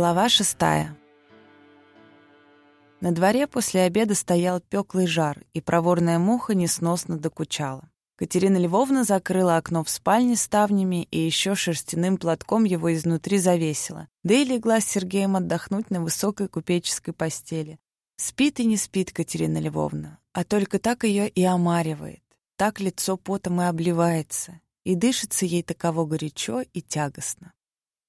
Глава шестая. На дворе после обеда стоял пёклый жар, и проворная муха несносно докучала. Катерина Львовна закрыла окно в спальне ставнями и еще шерстяным платком его изнутри завесила, да и легла с Сергеем отдохнуть на высокой купеческой постели. Спит и не спит Катерина Львовна, а только так ее и омаривает, так лицо потом и обливается, и дышится ей таково горячо и тягостно.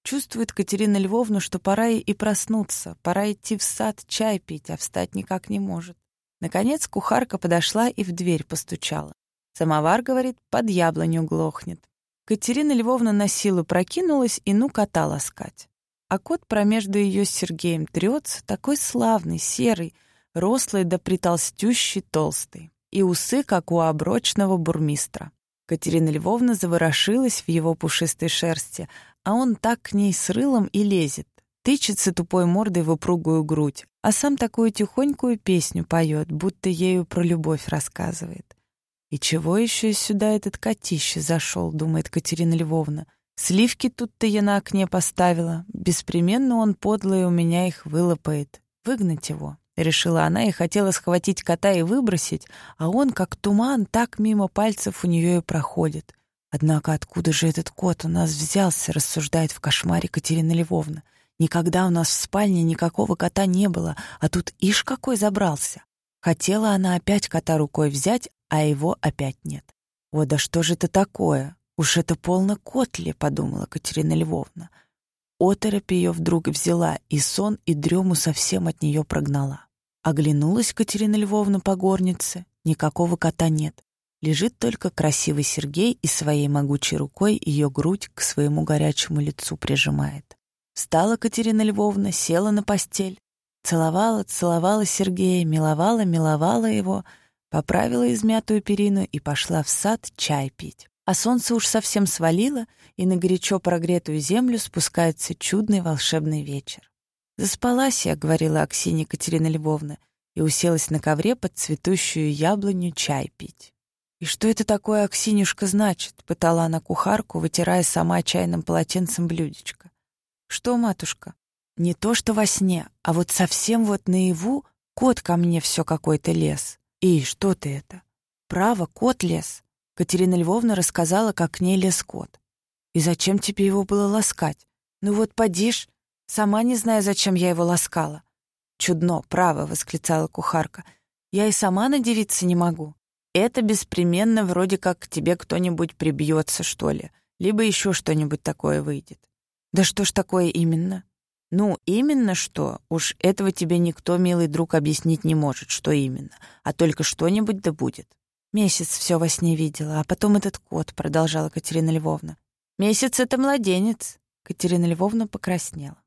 Чувствует Катерина Львовна, что пора ей и проснуться, пора идти в сад чай пить, а встать никак не может. Наконец кухарка подошла и в дверь постучала. Самовар, говорит, под яблоню глохнет. Катерина Львовна на силу прокинулась и ну кота ласкать. А кот промежду ее с Сергеем трется, такой славный, серый, рослый да притолстющий, толстый. И усы, как у оброчного бурмистра. Катерина Львовна заворошилась в его пушистой шерсти, а он так к ней с рылом и лезет, тычется тупой мордой в упругую грудь, а сам такую тихонькую песню поет, будто ею про любовь рассказывает. «И чего еще сюда этот котище зашел?» — думает Катерина Львовна. «Сливки тут-то я на окне поставила. Беспременно он подлый у меня их вылопает. Выгнать его». Решила она и хотела схватить кота и выбросить, а он, как туман, так мимо пальцев у нее и проходит. Однако откуда же этот кот у нас взялся, рассуждает в кошмаре Катерина Львовна. Никогда у нас в спальне никакого кота не было, а тут ишь какой забрался. Хотела она опять кота рукой взять, а его опять нет. «О, да что же это такое? Уж это полно котли», — подумала Катерина Львовна. Оторопь ее вдруг взяла, и сон, и дрему совсем от нее прогнала. Оглянулась Катерина Львовна по горнице, никакого кота нет. Лежит только красивый Сергей и своей могучей рукой ее грудь к своему горячему лицу прижимает. Встала Катерина Львовна, села на постель, целовала, целовала Сергея, миловала, миловала его, поправила измятую перину и пошла в сад чай пить. А солнце уж совсем свалило, и на горячо прогретую землю спускается чудный волшебный вечер. «Заспалась я», — говорила Аксинья Катерина Львовна, и уселась на ковре под цветущую яблоню чай пить. «И что это такое, Аксинюшка, значит?» — пытала она кухарку, вытирая сама чайным полотенцем блюдечко. «Что, матушка? Не то, что во сне, а вот совсем вот наяву кот ко мне все какой-то лез. И что ты это? Право, кот лез». Катерина Львовна рассказала, как к ней лез кот. «И зачем тебе его было ласкать? Ну вот подишь, сама не знаю, зачем я его ласкала». «Чудно, право», — восклицала кухарка. «Я и сама надевиться не могу. Это беспременно вроде как к тебе кто-нибудь прибьется, что ли, либо еще что-нибудь такое выйдет. Да что ж такое именно? Ну, именно что? Уж этого тебе никто, милый друг, объяснить не может, что именно, а только что-нибудь да будет. Месяц все во сне видела, а потом этот кот, продолжала Катерина Львовна. Месяц — это младенец. Катерина Львовна покраснела.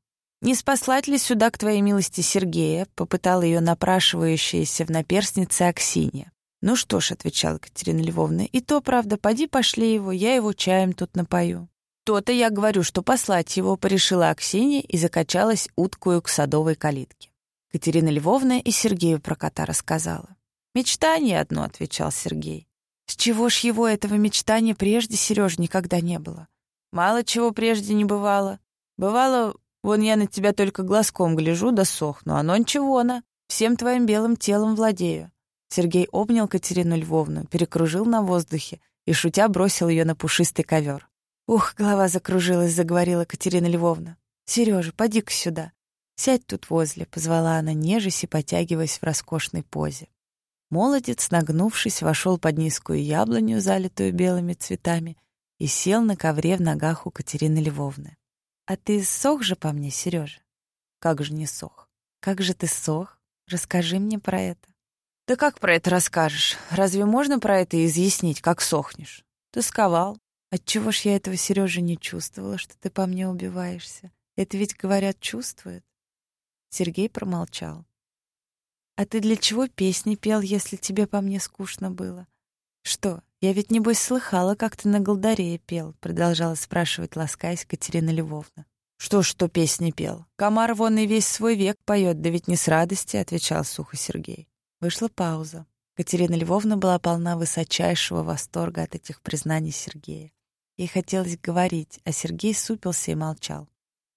«Не спаслать ли сюда к твоей милости Сергея?» — попытала ее напрашивающаяся в наперстнице Аксинья. «Ну что ж», — отвечала Катерина Львовна, — «и то, правда, поди пошли его, я его чаем тут напою». «То-то я говорю, что послать его», — порешила Аксинья и закачалась уткую к садовой калитке. Катерина Львовна и Сергею про кота рассказала. «Мечтание одно», — отвечал Сергей. «С чего ж его этого мечтания прежде, Сереж, никогда не было?» «Мало чего прежде не бывало. Бывало, вон я на тебя только глазком гляжу да сохну, а но ничего на, всем твоим белым телом владею. Сергей обнял Катерину Львовну, перекружил на воздухе и, шутя, бросил ее на пушистый ковер. «Ух, голова закружилась», — заговорила Катерина Львовна. «Сережа, поди-ка сюда. Сядь тут возле», — позвала она, нежесть и потягиваясь в роскошной позе. Молодец, нагнувшись, вошел под низкую яблоню, залитую белыми цветами, и сел на ковре в ногах у Катерины Львовны. «А ты сох же по мне, Сережа?» «Как же не сох? Как же ты сох? Расскажи мне про это». «Да как про это расскажешь? Разве можно про это изъяснить, как сохнешь? Тосковал. Отчего ж я этого, Сережа, не чувствовала, что ты по мне убиваешься? Это ведь, говорят, чувствует». Сергей промолчал. «А ты для чего песни пел, если тебе по мне скучно было?» «Что, я ведь, небось, слыхала, как ты на голдаре пел», продолжала спрашивать, ласкаясь Катерина Львовна. «Что ж, что песни пел? Комар вон и весь свой век поет, да ведь не с радости», отвечал сухо Сергей. Вышла пауза. Катерина Львовна была полна высочайшего восторга от этих признаний Сергея. Ей хотелось говорить, а Сергей супился и молчал.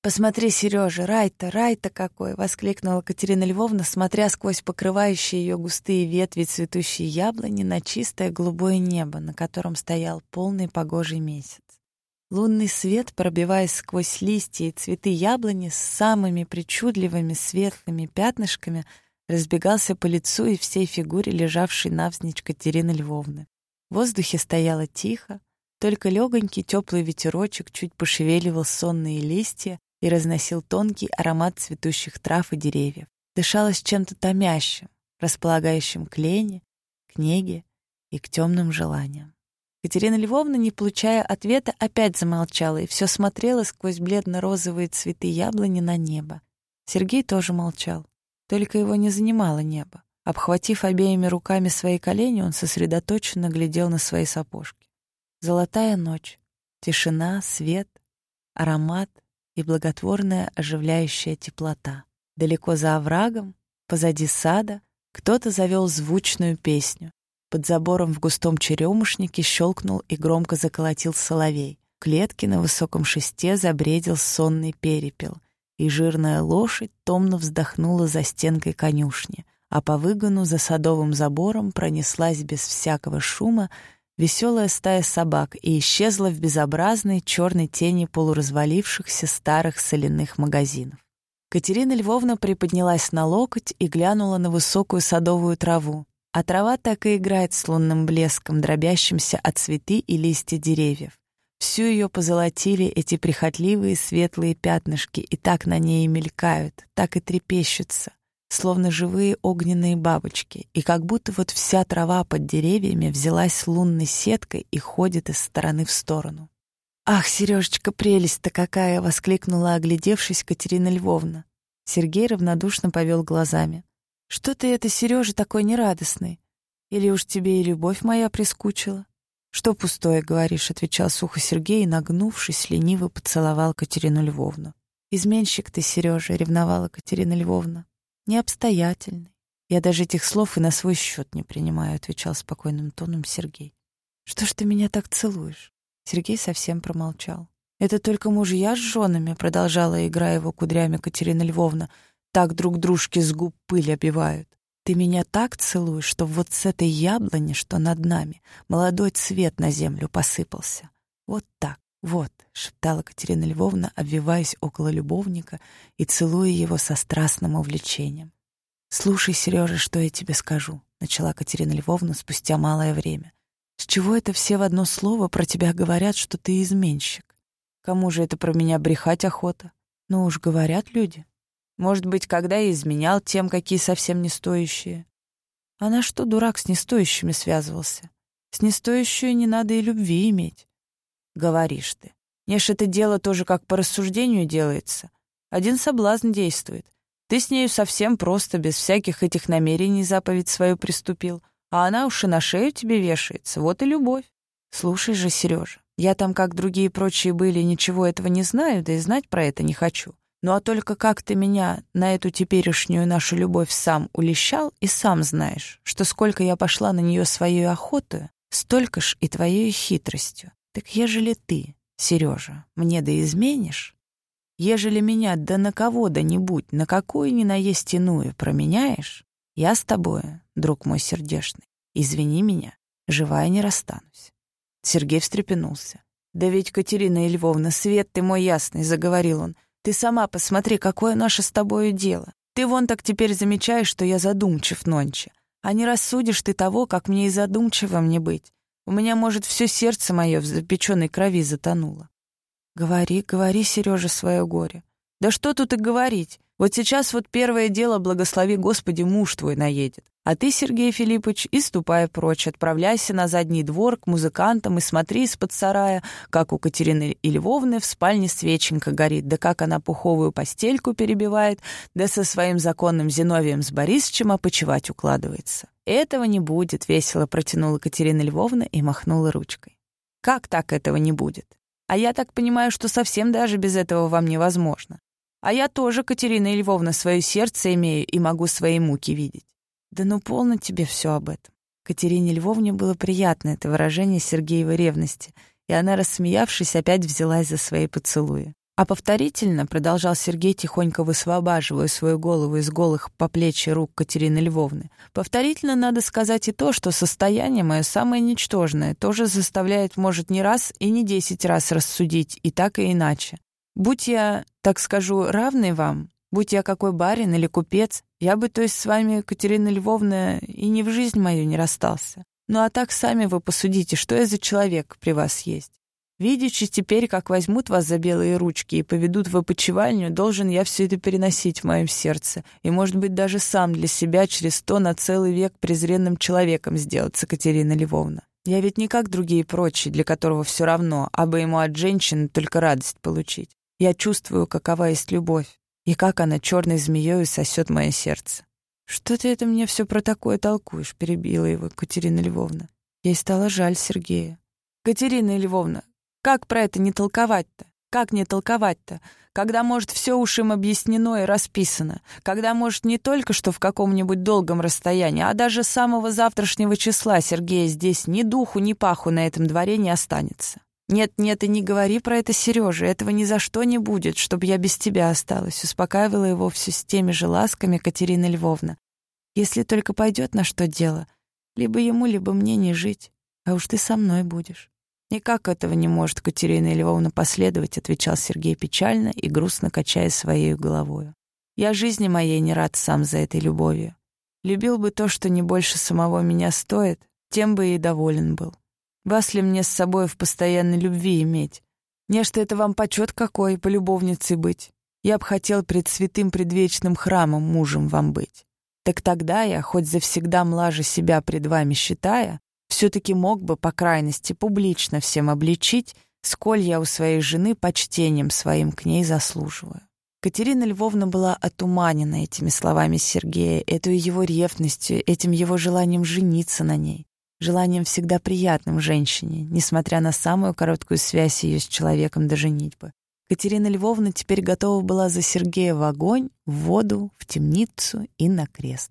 «Посмотри, Сережа, рай-то, рай-то какой!» — воскликнула Катерина Львовна, смотря сквозь покрывающие ее густые ветви цветущие яблони на чистое голубое небо, на котором стоял полный погожий месяц. Лунный свет, пробиваясь сквозь листья и цветы яблони с самыми причудливыми светлыми пятнышками, разбегался по лицу и всей фигуре, лежавшей навзничь Катерины Львовны. В воздухе стояло тихо, только легонький теплый ветерочек чуть пошевеливал сонные листья и разносил тонкий аромат цветущих трав и деревьев. Дышалось чем-то томящим, располагающим к лени, к неге и к темным желаниям. Катерина Львовна, не получая ответа, опять замолчала и все смотрела сквозь бледно-розовые цветы яблони на небо. Сергей тоже молчал, только его не занимало небо. Обхватив обеими руками свои колени, он сосредоточенно глядел на свои сапожки. Золотая ночь, тишина, свет, аромат и благотворная оживляющая теплота. Далеко за оврагом, позади сада, кто-то завел звучную песню. Под забором в густом черемушнике щелкнул и громко заколотил соловей. В клетке на высоком шесте забредил сонный перепел, и жирная лошадь томно вздохнула за стенкой конюшни, а по выгону за садовым забором пронеслась без всякого шума веселая стая собак и исчезла в безобразной черной тени полуразвалившихся старых соляных магазинов. Катерина Львовна приподнялась на локоть и глянула на высокую садовую траву, а трава так и играет с лунным блеском, дробящимся от цветы и листья деревьев. Всю ее позолотили эти прихотливые светлые пятнышки, и так на ней мелькают, так и трепещутся, словно живые огненные бабочки, и как будто вот вся трава под деревьями взялась лунной сеткой и ходит из стороны в сторону. «Ах, Сережечка, прелесть-то какая!» — воскликнула, оглядевшись Катерина Львовна. Сергей равнодушно повел глазами. Что ты это, Сережа, такой нерадостный? Или уж тебе и любовь моя прискучила? Что пустое говоришь, отвечал сухо Сергей и, нагнувшись, лениво поцеловал Катерину Львовну. Изменщик ты, Сережа, ревновала Катерина Львовна. Необстоятельный. Я даже этих слов и на свой счет не принимаю, отвечал спокойным тоном Сергей. Что ж ты меня так целуешь? Сергей совсем промолчал. Это только мужья с женами, продолжала, играя его кудрями Катерина Львовна, так друг дружке с губ пыль обивают. Ты меня так целуешь, что вот с этой яблони, что над нами, молодой цвет на землю посыпался. Вот так, вот, — шептала Катерина Львовна, обвиваясь около любовника и целуя его со страстным увлечением. «Слушай, Сережа, что я тебе скажу», — начала Катерина Львовна спустя малое время. «С чего это все в одно слово про тебя говорят, что ты изменщик? Кому же это про меня брехать охота? Ну уж говорят люди. Может быть, когда я изменял тем, какие совсем не стоящие. А на что дурак с нестоящими связывался? С нестоящую не надо и любви иметь. Говоришь ты. Неш, это дело тоже как по рассуждению делается. Один соблазн действует. Ты с нею совсем просто, без всяких этих намерений заповедь свою приступил, а она уж и на шею тебе вешается. Вот и любовь. Слушай же, Сережа, я там, как другие прочие были, ничего этого не знаю, да и знать про это не хочу. Ну а только как ты меня на эту теперешнюю нашу любовь сам улещал, и сам знаешь, что сколько я пошла на нее своей охотой, столько ж и твоей хитростью. Так ежели ты, Сережа, мне да изменишь, ежели меня да на кого да нибудь, на какую ни наесть иную променяешь, я с тобою, друг мой сердечный, извини меня, живая не расстанусь. Сергей встрепенулся. «Да ведь, Катерина Львовна, свет ты мой ясный», — заговорил он, — ты сама посмотри, какое наше с тобою дело. Ты вон так теперь замечаешь, что я задумчив нонче. А не рассудишь ты того, как мне и задумчиво мне быть. У меня, может, все сердце мое в запеченной крови затонуло. Говори, говори, Сережа, свое горе. Да что тут и говорить. Вот сейчас вот первое дело, благослови Господи, муж твой наедет. А ты, Сергей Филиппович, и ступай прочь, отправляйся на задний двор к музыкантам и смотри из-под сарая, как у Катерины и Львовны в спальне свеченька горит, да как она пуховую постельку перебивает, да со своим законным Зиновием с Борисовичем опочивать укладывается. Этого не будет, весело протянула Катерина Львовна и махнула ручкой. Как так этого не будет? А я так понимаю, что совсем даже без этого вам невозможно. А я тоже, Катерина Львовна, свое сердце имею и могу свои муки видеть. Да ну полно тебе все об этом. Катерине Львовне было приятно это выражение Сергеевой ревности, и она, рассмеявшись, опять взялась за свои поцелуи. А повторительно, продолжал Сергей, тихонько высвобаживая свою голову из голых по плечи рук Катерины Львовны, повторительно надо сказать и то, что состояние мое самое ничтожное, тоже заставляет, может, не раз и не десять раз рассудить, и так и иначе. Будь я, так скажу, равный вам, будь я какой барин или купец, я бы, то есть, с вами, Катерина Львовна, и ни в жизнь мою не расстался. Ну а так сами вы посудите, что я за человек при вас есть. Видячи теперь, как возьмут вас за белые ручки и поведут в опочивальню, должен я все это переносить в моем сердце и, может быть, даже сам для себя через то на целый век презренным человеком сделаться, Катерина Львовна. Я ведь не как другие прочие, для которого все равно, а бы ему от женщины только радость получить. Я чувствую, какова есть любовь, и как она черной змеей сосет мое сердце. «Что ты это мне все про такое толкуешь?» — перебила его Катерина Львовна. Ей стало жаль Сергея. «Катерина Львовна, как про это не толковать-то? Как не толковать-то? Когда, может, все уж им объяснено и расписано. Когда, может, не только что в каком-нибудь долгом расстоянии, а даже с самого завтрашнего числа Сергея здесь ни духу, ни паху на этом дворе не останется. «Нет, нет, и не говори про это, Сережа, этого ни за что не будет, чтобы я без тебя осталась», успокаивала его все с теми же ласками Катерина Львовна. «Если только пойдет на что дело, либо ему, либо мне не жить, а уж ты со мной будешь». «Никак этого не может Катерина Львовна последовать», отвечал Сергей печально и грустно качая своей головою. «Я жизни моей не рад сам за этой любовью. Любил бы то, что не больше самого меня стоит, тем бы и доволен был. Вас ли мне с собой в постоянной любви иметь? Нечто это вам почет какой, полюбовницей быть. Я б хотел пред святым предвечным храмом мужем вам быть. Так тогда я, хоть завсегда млаже себя пред вами считая, все-таки мог бы, по крайности, публично всем обличить, сколь я у своей жены почтением своим к ней заслуживаю. Катерина Львовна была отуманена этими словами Сергея, этой его ревностью, этим его желанием жениться на ней, желанием всегда приятным женщине, несмотря на самую короткую связь ее с человеком до женитьбы. Катерина Львовна теперь готова была за Сергея в огонь, в воду, в темницу и на крест.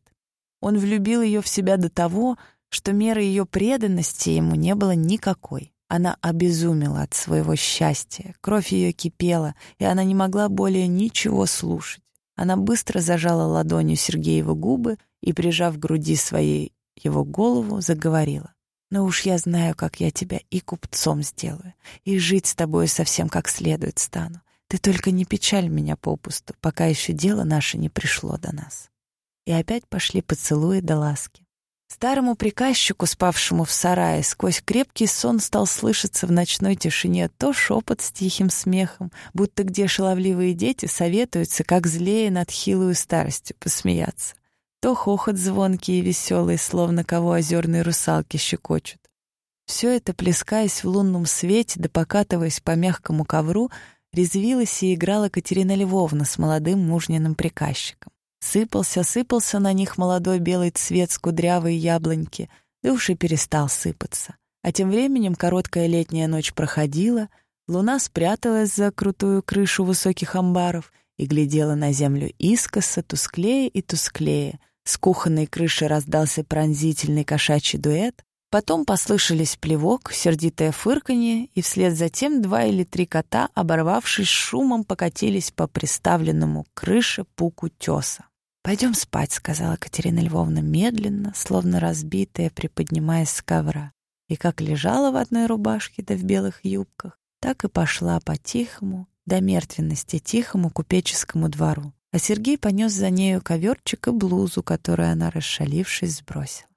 Он влюбил ее в себя до того, что меры ее преданности ему не было никакой. Она обезумела от своего счастья, кровь ее кипела, и она не могла более ничего слушать. Она быстро зажала ладонью Сергеева губы и, прижав к груди своей его голову, заговорила. «Но уж я знаю, как я тебя и купцом сделаю, и жить с тобой совсем как следует стану. Ты только не печаль меня попусту, пока еще дело наше не пришло до нас». И опять пошли поцелуи до ласки. Старому приказчику, спавшему в сарае, сквозь крепкий сон стал слышаться в ночной тишине то шепот с тихим смехом, будто где шаловливые дети советуются, как злее над хилую старостью посмеяться, то хохот звонкий и веселый, словно кого озерные русалки щекочут. Все это, плескаясь в лунном свете да покатываясь по мягкому ковру, резвилась и играла Катерина Львовна с молодым мужниным приказчиком. Сыпался, сыпался на них молодой белый цвет с кудрявой яблоньки, да уж и перестал сыпаться. А тем временем короткая летняя ночь проходила, луна спряталась за крутую крышу высоких амбаров и глядела на землю искоса, тусклее и тусклее. С кухонной крыши раздался пронзительный кошачий дуэт, потом послышались плевок, сердитое фырканье, и вслед за тем два или три кота, оборвавшись шумом, покатились по приставленному крыше пуку теса. «Пойдем спать», — сказала Катерина Львовна медленно, словно разбитая, приподнимаясь с ковра. И как лежала в одной рубашке да в белых юбках, так и пошла по-тихому, до мертвенности тихому купеческому двору. А Сергей понес за нею коверчик и блузу, которую она, расшалившись, сбросила.